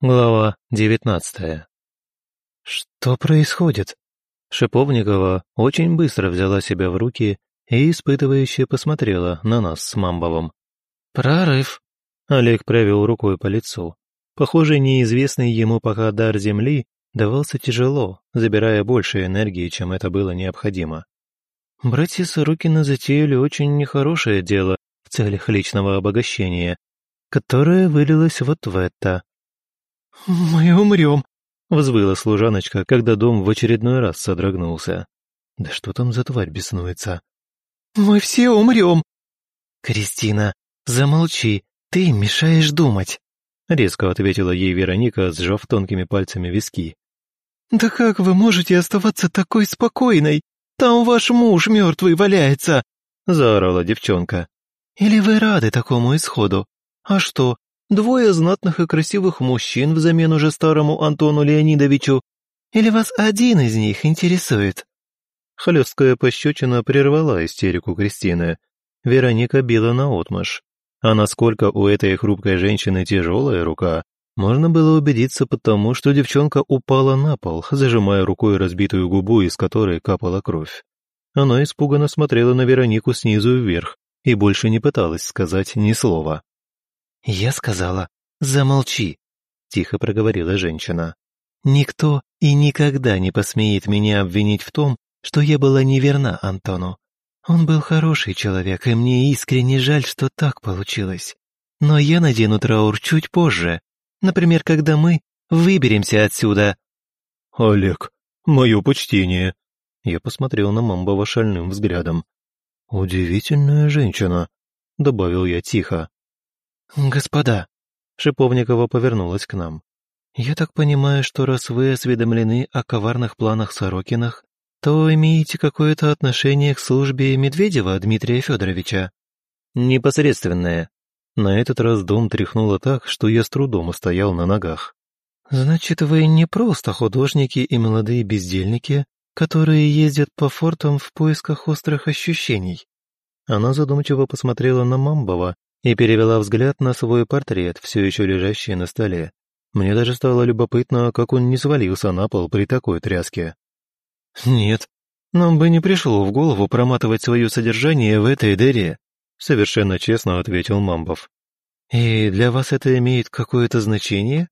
Глава девятнадцатая. «Что происходит?» Шиповникова очень быстро взяла себя в руки и испытывающе посмотрела на нас с Мамбовым. «Прорыв!» Олег провел рукой по лицу. Похоже, неизвестный ему пока дар земли давался тяжело, забирая больше энергии, чем это было необходимо. Братья Сорокина затеяли очень нехорошее дело в целях личного обогащения, которое вылилось вот в это. «Мы умрем!» — взвыла служаночка, когда дом в очередной раз содрогнулся. «Да что там за тварь беснуется?» «Мы все умрем!» «Кристина, замолчи, ты мешаешь думать!» — резко ответила ей Вероника, сжав тонкими пальцами виски. «Да как вы можете оставаться такой спокойной? Там ваш муж мертвый валяется!» — заорала девчонка. «Или вы рады такому исходу? А что, Двое знатных и красивых мужчин взамен уже старому Антону Леонидовичу? Или вас один из них интересует?» Хлесткая пощечина прервала истерику Кристины. Вероника била наотмашь. А насколько у этой хрупкой женщины тяжелая рука, можно было убедиться потому, что девчонка упала на пол, зажимая рукой разбитую губу, из которой капала кровь. Она испуганно смотрела на Веронику снизу вверх и больше не пыталась сказать ни слова. «Я сказала, замолчи», — тихо проговорила женщина. «Никто и никогда не посмеет меня обвинить в том, что я была неверна Антону. Он был хороший человек, и мне искренне жаль, что так получилось. Но я надену траур чуть позже, например, когда мы выберемся отсюда». «Олег, мое почтение», — я посмотрел на Мамбова шальным взглядом. «Удивительная женщина», — добавил я тихо. «Господа!» — Шиповникова повернулась к нам. «Я так понимаю, что раз вы осведомлены о коварных планах Сорокинах, то имеете какое-то отношение к службе Медведева Дмитрия Федоровича?» «Непосредственное». На этот раз дом тряхнуло так, что я с трудом устоял на ногах. «Значит, вы не просто художники и молодые бездельники, которые ездят по фортам в поисках острых ощущений?» Она задумчиво посмотрела на Мамбова, и перевела взгляд на свой портрет, все еще лежащий на столе. Мне даже стало любопытно, как он не свалился на пол при такой тряске. «Нет, нам бы не пришло в голову проматывать свое содержание в этой дыре», совершенно честно ответил Мамбов. «И для вас это имеет какое-то значение?»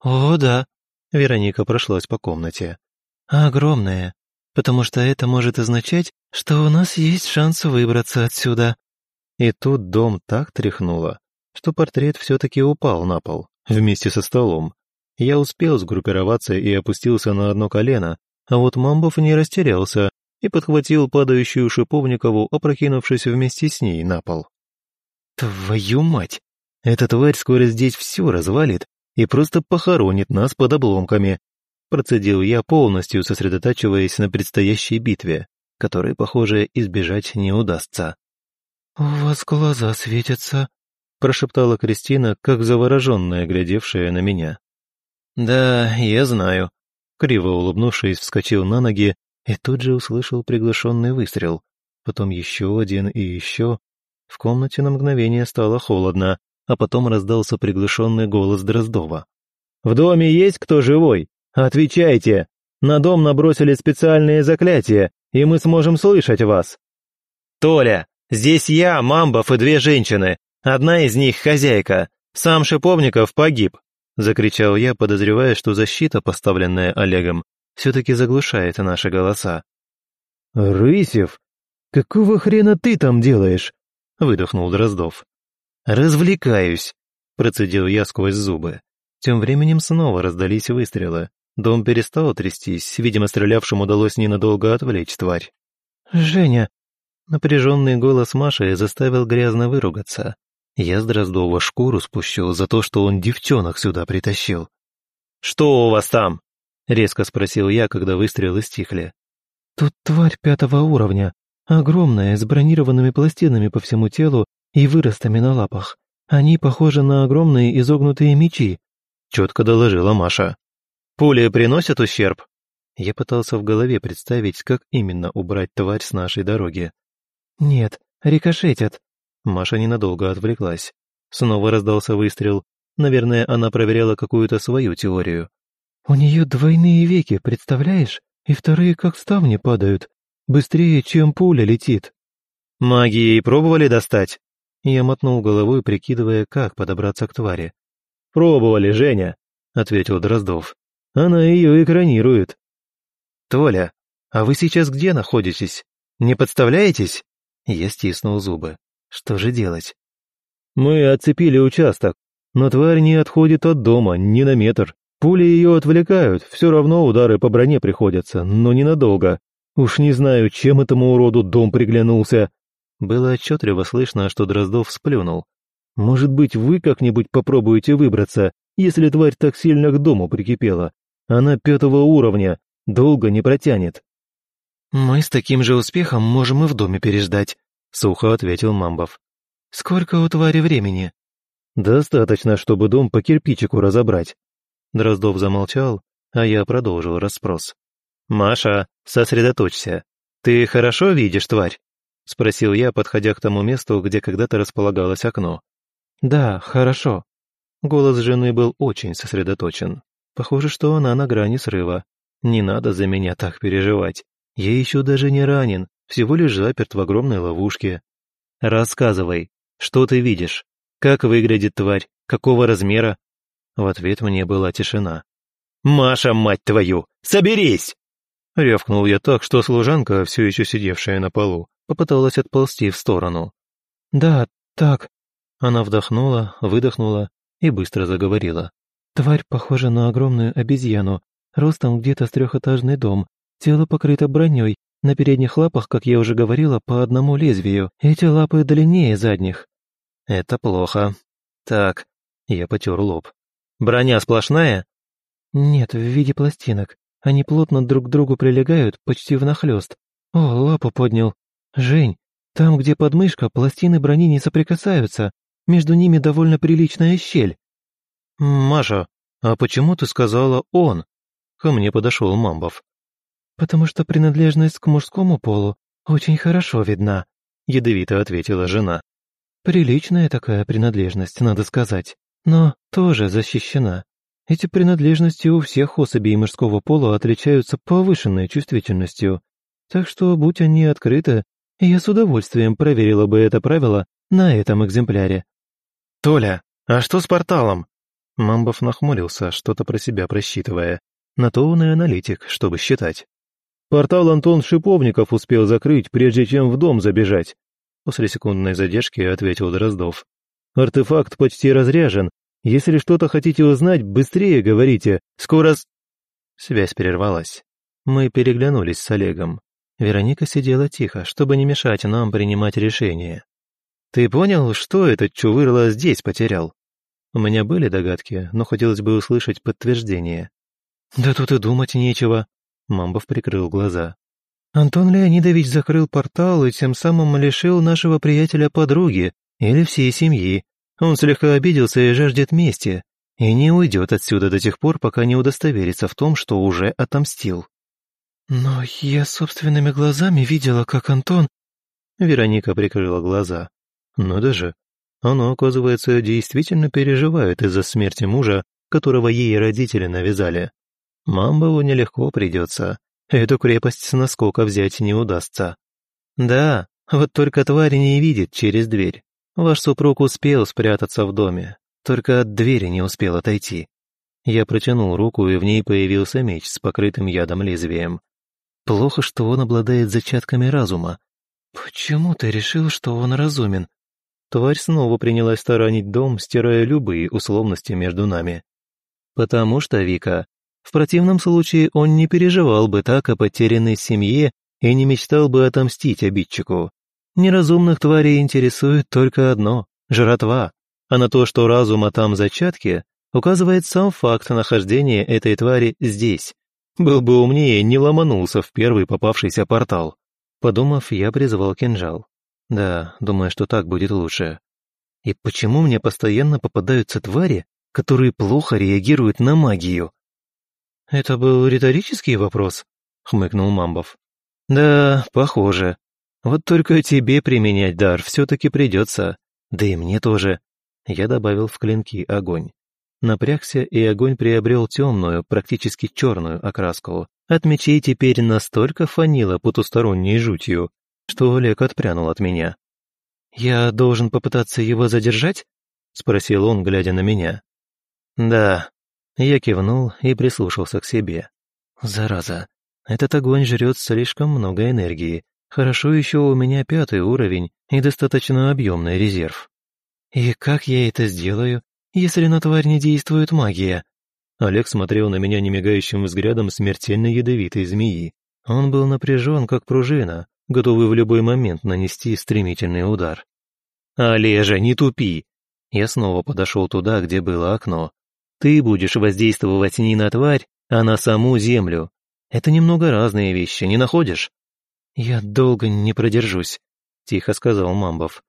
«О, да», — Вероника прошлась по комнате. «Огромное, потому что это может означать, что у нас есть шанс выбраться отсюда». И тут дом так тряхнуло, что портрет все-таки упал на пол, вместе со столом. Я успел сгруппироваться и опустился на одно колено, а вот Мамбов не растерялся и подхватил падающую Шиповникову, опрокинувшись вместе с ней на пол. «Твою мать! Эта тварь скоро здесь все развалит и просто похоронит нас под обломками!» Процедил я, полностью сосредотачиваясь на предстоящей битве, которой, похоже, избежать не удастся. «У вас глаза светятся», — прошептала Кристина, как завороженная, глядевшая на меня. «Да, я знаю», — криво улыбнувшись, вскочил на ноги и тут же услышал приглашенный выстрел. Потом еще один и еще. В комнате на мгновение стало холодно, а потом раздался приглушенный голос Дроздова. «В доме есть кто живой? Отвечайте! На дом набросили специальные заклятия, и мы сможем слышать вас!» «Толя, Здесь я, Мамбов и две женщины. Одна из них хозяйка. Сам Шиповников погиб», — закричал я, подозревая, что защита, поставленная Олегом, все-таки заглушает наши голоса. «Рысев, какого хрена ты там делаешь?» — выдохнул Дроздов. «Развлекаюсь», — процедил я сквозь зубы. Тем временем снова раздались выстрелы. Дом перестал трястись, видимо, стрелявшим удалось ненадолго отвлечь тварь. «Женя, Напряженный голос Маши заставил грязно выругаться. Я с Дроздова шкуру спущу за то, что он девчонок сюда притащил. «Что у вас там?» — резко спросил я, когда выстрелы стихли. «Тут тварь пятого уровня, огромная, с бронированными пластинами по всему телу и выростами на лапах. Они похожи на огромные изогнутые мечи», — четко доложила Маша. «Пули приносят ущерб?» Я пытался в голове представить, как именно убрать тварь с нашей дороги. «Нет, рикошетят». Маша ненадолго отвлеклась. Снова раздался выстрел. Наверное, она проверяла какую-то свою теорию. «У нее двойные веки, представляешь? И вторые как ставни падают. Быстрее, чем пуля летит». «Магией пробовали достать?» Я мотнул головой, прикидывая, как подобраться к твари. «Пробовали, Женя», — ответил Дроздов. «Она ее экранирует». «Толя, а вы сейчас где находитесь? Не подставляетесь?» Я стиснул зубы. «Что же делать?» «Мы оцепили участок, но тварь не отходит от дома ни на метр. Пули ее отвлекают, все равно удары по броне приходятся, но ненадолго. Уж не знаю, чем этому уроду дом приглянулся». Было отчетливо слышно, что Дроздов сплюнул. «Может быть, вы как-нибудь попробуете выбраться, если тварь так сильно к дому прикипела? Она пятого уровня, долго не протянет». «Мы с таким же успехом можем и в доме переждать», — сухо ответил Мамбов. «Сколько у твари времени?» «Достаточно, чтобы дом по кирпичику разобрать». Дроздов замолчал, а я продолжил расспрос. «Маша, сосредоточься. Ты хорошо видишь тварь?» — спросил я, подходя к тому месту, где когда-то располагалось окно. «Да, хорошо». Голос жены был очень сосредоточен. Похоже, что она на грани срыва. Не надо за меня так переживать. Я еще даже не ранен, всего лишь заперт в огромной ловушке. Рассказывай, что ты видишь? Как выглядит тварь? Какого размера? В ответ мне была тишина. «Маша, мать твою! Соберись!» Рявкнул я так, что служанка, все еще сидевшая на полу, попыталась отползти в сторону. «Да, так». Она вдохнула, выдохнула и быстро заговорила. «Тварь похожа на огромную обезьяну, ростом где-то с трехэтажный дом, Тело покрыто броней, на передних лапах, как я уже говорила, по одному лезвию. Эти лапы длиннее задних. Это плохо. Так, я потер лоб. Броня сплошная? Нет, в виде пластинок. Они плотно друг к другу прилегают, почти внахлёст. О, лапу поднял. Жень, там, где подмышка, пластины брони не соприкасаются. Между ними довольно приличная щель. Маша, а почему ты сказала «он»? Ко мне подошел Мамбов. «Потому что принадлежность к мужскому полу очень хорошо видна», — ядовито ответила жена. «Приличная такая принадлежность, надо сказать, но тоже защищена. Эти принадлежности у всех особей мужского пола отличаются повышенной чувствительностью, так что, будь они открыты, я с удовольствием проверила бы это правило на этом экземпляре». «Толя, а что с порталом?» Мамбов нахмурился, что-то про себя просчитывая. На то он и аналитик, чтобы считать. Портал Антон Шиповников успел закрыть, прежде чем в дом забежать. После секундной задержки ответил Дроздов. Артефакт почти разряжен. Если что-то хотите узнать, быстрее говорите. Скоро... Связь прервалась. Мы переглянулись с Олегом. Вероника сидела тихо, чтобы не мешать нам принимать решение. «Ты понял, что этот чувырло здесь потерял?» У меня были догадки, но хотелось бы услышать подтверждение. «Да тут и думать нечего», Мамбов прикрыл глаза. «Антон Леонидович закрыл портал и тем самым лишил нашего приятеля подруги или всей семьи. Он слегка обиделся и жаждет мести, и не уйдет отсюда до тех пор, пока не удостоверится в том, что уже отомстил». «Но я собственными глазами видела, как Антон...» Вероника прикрыла глаза. «Ну даже, оно, оказывается, действительно переживает из-за смерти мужа, которого ей родители навязали. Мамбову нелегко придется. Эту крепость с наскока взять не удастся. Да, вот только тварь не видит через дверь. Ваш супруг успел спрятаться в доме, только от двери не успел отойти. Я протянул руку, и в ней появился меч с покрытым ядом лезвием. Плохо, что он обладает зачатками разума. «Почему ты решил, что он разумен?» Тварь снова принялась таранить дом, стирая любые условности между нами. «Потому что, Вика, в противном случае он не переживал бы так о потерянной семье и не мечтал бы отомстить обидчику. Неразумных тварей интересует только одно – жратва, а на то, что разума там зачатки, указывает сам факт нахождения этой твари здесь. Был бы умнее, не ломанулся в первый попавшийся портал. Подумав, я призвал кинжал. Да, думаю, что так будет лучше. И почему мне постоянно попадаются твари, которые плохо реагируют на магию? «Это был риторический вопрос?» — хмыкнул Мамбов. «Да, похоже. Вот только тебе применять дар все-таки придется. Да и мне тоже». Я добавил в клинки огонь. Напрягся, и огонь приобрел темную, практически черную окраску. От мечей теперь настолько фанило потусторонней жутью, что Олег отпрянул от меня. «Я должен попытаться его задержать?» — спросил он, глядя на меня. «Да». Я кивнул и прислушался к себе. «Зараза, этот огонь жрет слишком много энергии. Хорошо еще у меня пятый уровень и достаточно объемный резерв. И как я это сделаю, если на тварь не действует магия?» Олег смотрел на меня немигающим взглядом смертельно ядовитой змеи. Он был напряжен, как пружина, готовый в любой момент нанести стремительный удар. «Олежа, не тупи!» Я снова подошел туда, где было окно. «Ты будешь воздействовать не на тварь, а на саму землю. Это немного разные вещи, не находишь?» «Я долго не продержусь», — тихо сказал Мамбов.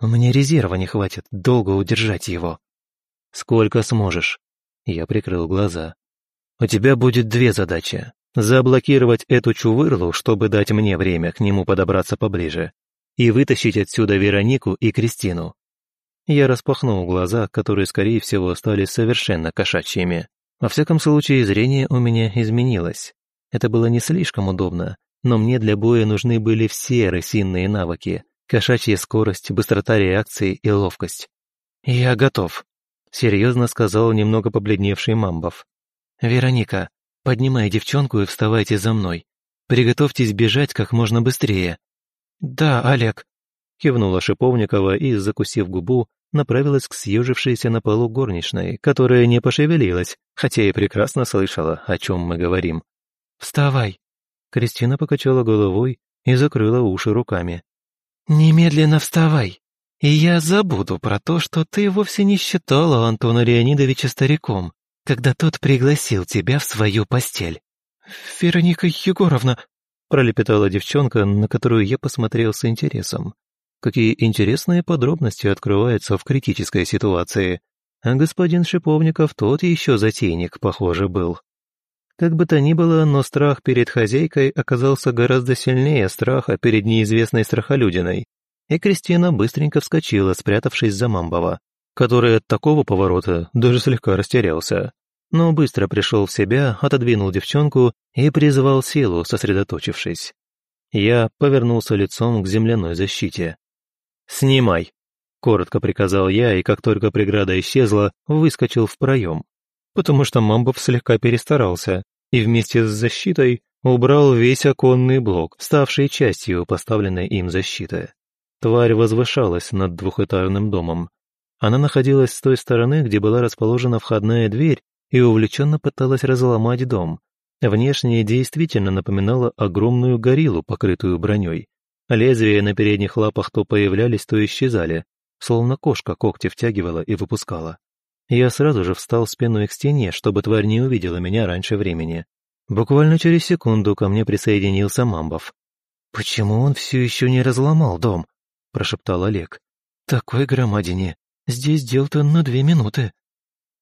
«У меня резерва не хватит долго удержать его». «Сколько сможешь?» Я прикрыл глаза. «У тебя будет две задачи. Заблокировать эту чувырлу, чтобы дать мне время к нему подобраться поближе, и вытащить отсюда Веронику и Кристину». Я распахнул глаза, которые, скорее всего, стали совершенно кошачьими. Во всяком случае, зрение у меня изменилось. Это было не слишком удобно, но мне для боя нужны были все рысинные навыки, кошачья скорость, быстрота реакции и ловкость. «Я готов», серьезно сказал немного побледневший Мамбов. «Вероника, поднимай девчонку и вставайте за мной. Приготовьтесь бежать как можно быстрее». «Да, Олег», — кивнула Шиповникова и, закусив губу, направилась к съежившейся на полу горничной, которая не пошевелилась, хотя и прекрасно слышала, о чем мы говорим. «Вставай!» Кристина покачала головой и закрыла уши руками. «Немедленно вставай!» И я забуду про то, что ты вовсе не считала Антона Леонидовича стариком, когда тот пригласил тебя в свою постель. «Вероника Егоровна», — пролепетала девчонка, на которую я посмотрел с интересом. Какие интересные подробности открываются в критической ситуации. А господин Шиповников тот еще затейник, похоже, был. Как бы то ни было, но страх перед хозяйкой оказался гораздо сильнее страха перед неизвестной страхолюдиной, и Кристина быстренько вскочила, спрятавшись за Мамбова, который от такого поворота даже слегка растерялся. Но быстро пришел в себя, отодвинул девчонку и призвал силу, сосредоточившись. Я повернулся лицом к земляной защите. «Снимай!» — коротко приказал я, и как только преграда исчезла, выскочил в проем. Потому что Мамбов слегка перестарался, и вместе с защитой убрал весь оконный блок, ставший частью поставленной им защиты. Тварь возвышалась над двухэтажным домом. Она находилась с той стороны, где была расположена входная дверь, и увлеченно пыталась разломать дом. Внешне действительно напоминала огромную гориллу, покрытую броней. Лезвия на передних лапах то появлялись, то исчезали, словно кошка когти втягивала и выпускала. Я сразу же встал спиной к стене, чтобы тварь не увидела меня раньше времени. Буквально через секунду ко мне присоединился Мамбов. «Почему он все еще не разломал дом?» — прошептал Олег. «Такой громадине! Здесь дел-то на две минуты!»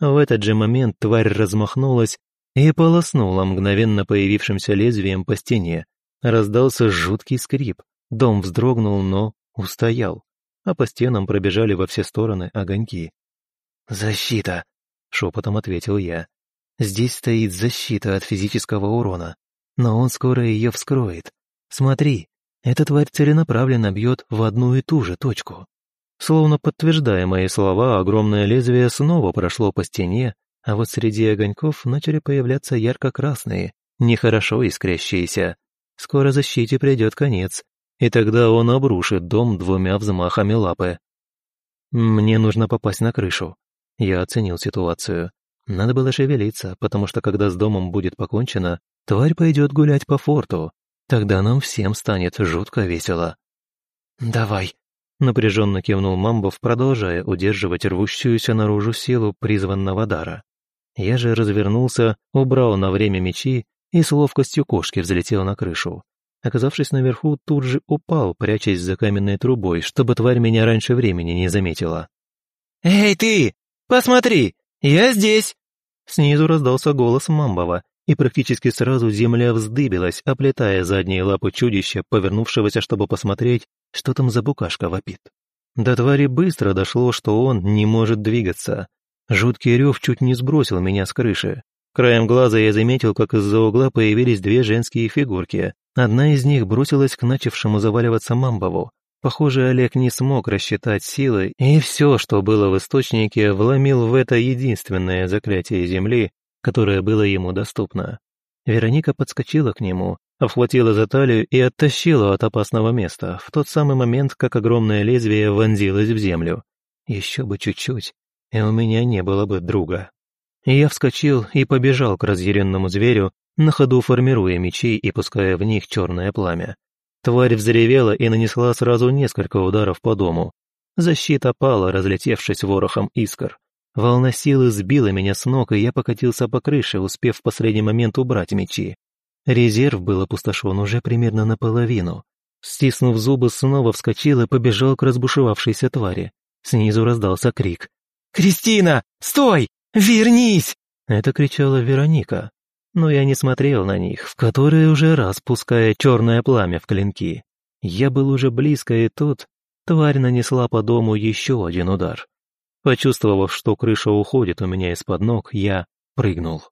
В этот же момент тварь размахнулась и полоснула мгновенно появившимся лезвием по стене. Раздался жуткий скрип. Дом вздрогнул, но устоял, а по стенам пробежали во все стороны огоньки. «Защита!» — шепотом ответил я. «Здесь стоит защита от физического урона, но он скоро ее вскроет. Смотри!» Эта тварь целенаправленно бьет в одну и ту же точку. Словно подтверждая мои слова, огромное лезвие снова прошло по стене, а вот среди огоньков начали появляться ярко-красные, нехорошо искрящиеся. Скоро защите придет конец, и тогда он обрушит дом двумя взмахами лапы. Мне нужно попасть на крышу. Я оценил ситуацию. Надо было шевелиться, потому что когда с домом будет покончено, тварь пойдет гулять по форту, Тогда нам всем станет жутко весело». «Давай», — напряженно кивнул Мамбов, продолжая удерживать рвущуюся наружу силу призванного дара. Я же развернулся, убрал на время мечи и с ловкостью кошки взлетел на крышу. Оказавшись наверху, тут же упал, прячась за каменной трубой, чтобы тварь меня раньше времени не заметила. «Эй, ты! Посмотри! Я здесь!» Снизу раздался голос Мамбова, и практически сразу земля вздыбилась, оплетая задние лапы чудища, повернувшегося, чтобы посмотреть, что там за букашка вопит. До твари быстро дошло, что он не может двигаться. Жуткий рев чуть не сбросил меня с крыши. Краем глаза я заметил, как из-за угла появились две женские фигурки. Одна из них бросилась к начавшему заваливаться Мамбову. Похоже, Олег не смог рассчитать силы, и все, что было в источнике, вломил в это единственное заклятие земли, которое было ему доступно. Вероника подскочила к нему, обхватила за талию и оттащила от опасного места, в тот самый момент, как огромное лезвие вонзилось в землю. Еще бы чуть-чуть, и у меня не было бы друга. Я вскочил и побежал к разъяренному зверю, на ходу формируя мечи и пуская в них черное пламя. Тварь взревела и нанесла сразу несколько ударов по дому. Защита пала, разлетевшись ворохом искр. Волна силы сбила меня с ног, и я покатился по крыше, успев в последний момент убрать мечи. Резерв был опустошен уже примерно наполовину. Стиснув зубы, снова вскочил и побежал к разбушевавшейся твари. Снизу раздался крик. «Кристина, стой! Вернись!» Это кричала Вероника. Но я не смотрел на них, в которые уже раз пуская черное пламя в клинки. Я был уже близко, и тут тварь нанесла по дому еще один удар. Почувствовав, что крыша уходит у меня из-под ног, я прыгнул.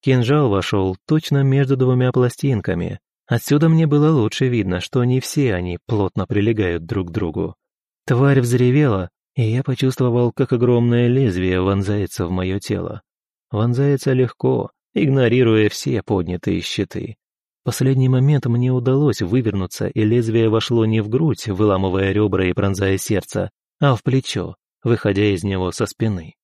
Кинжал вошел точно между двумя пластинками. Отсюда мне было лучше видно, что не все они плотно прилегают друг к другу. Тварь взревела, и я почувствовал, как огромное лезвие вонзается в мое тело. Вонзается легко, игнорируя все поднятые щиты. В последний момент мне удалось вывернуться, и лезвие вошло не в грудь, выламывая ребра и пронзая сердце, а в плечо, выходя из него со спины.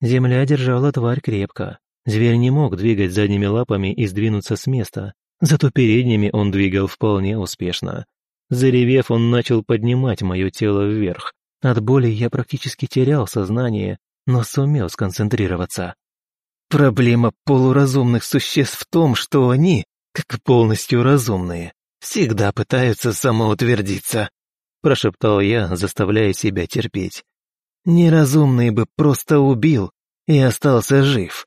Земля держала тварь крепко. Зверь не мог двигать задними лапами и сдвинуться с места, зато передними он двигал вполне успешно. Заревев, он начал поднимать мое тело вверх. От боли я практически терял сознание, но сумел сконцентрироваться. Проблема полуразумных существ в том, что они, как полностью разумные, всегда пытаются самоутвердиться, прошептал я, заставляя себя терпеть. Неразумный бы просто убил и остался жив.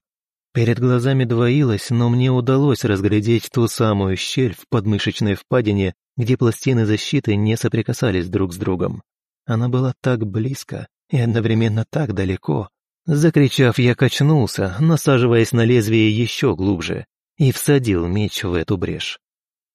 Перед глазами двоилось, но мне удалось разглядеть ту самую щель в подмышечной впадине, где пластины защиты не соприкасались друг с другом. Она была так близко и одновременно так далеко. Закричав, я качнулся, насаживаясь на лезвие еще глубже, и всадил меч в эту брешь.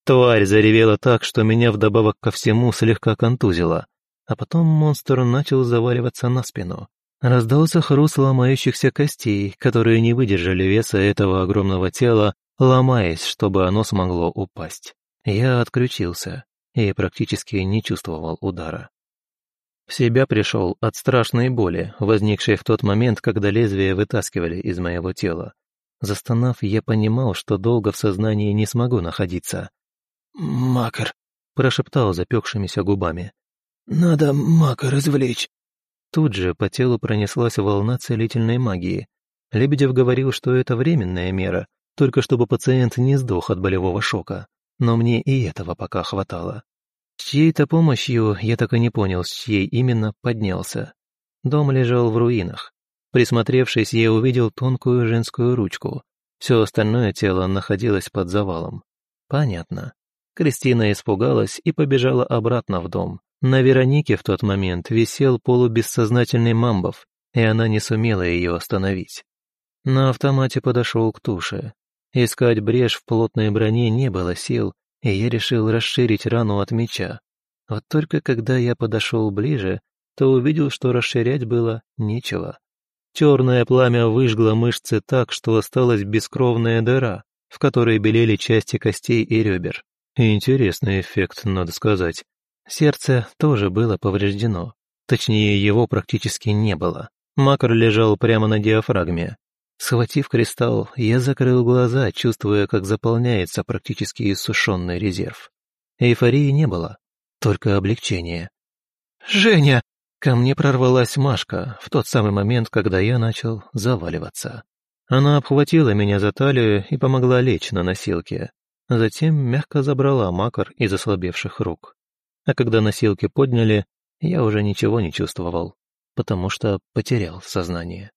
Тварь заревела так, что меня вдобавок ко всему слегка контузило. А потом монстр начал заваливаться на спину. Раздался хруст ломающихся костей, которые не выдержали веса этого огромного тела, ломаясь, чтобы оно смогло упасть. Я отключился и практически не чувствовал удара. В себя пришел от страшной боли, возникшей в тот момент, когда лезвие вытаскивали из моего тела. Застонав, я понимал, что долго в сознании не смогу находиться. «Макар», — прошептал запекшимися губами. «Надо мака развлечь». Тут же по телу пронеслась волна целительной магии. Лебедев говорил, что это временная мера, только чтобы пациент не сдох от болевого шока. Но мне и этого пока хватало. Чьей-то помощью, я так и не понял, с чьей именно, поднялся. Дом лежал в руинах. Присмотревшись, я увидел тонкую женскую ручку. Все остальное тело находилось под завалом. Понятно. Кристина испугалась и побежала обратно в дом. На Веронике в тот момент висел полубессознательный мамбов, и она не сумела ее остановить. На автомате подошел к туше. Искать брешь в плотной броне не было сил, и я решил расширить рану от меча. Вот только когда я подошел ближе, то увидел, что расширять было нечего. Черное пламя выжгло мышцы так, что осталась бескровная дыра, в которой белели части костей и ребер. Интересный эффект, надо сказать. Сердце тоже было повреждено. Точнее, его практически не было. Макар лежал прямо на диафрагме. Схватив кристалл, я закрыл глаза, чувствуя, как заполняется практически иссушенный резерв. Эйфории не было, только облегчение. «Женя!» Ко мне прорвалась Машка в тот самый момент, когда я начал заваливаться. Она обхватила меня за талию и помогла лечь на носилке. Затем мягко забрала макар из ослабевших рук а когда носилки подняли, я уже ничего не чувствовал, потому что потерял сознание.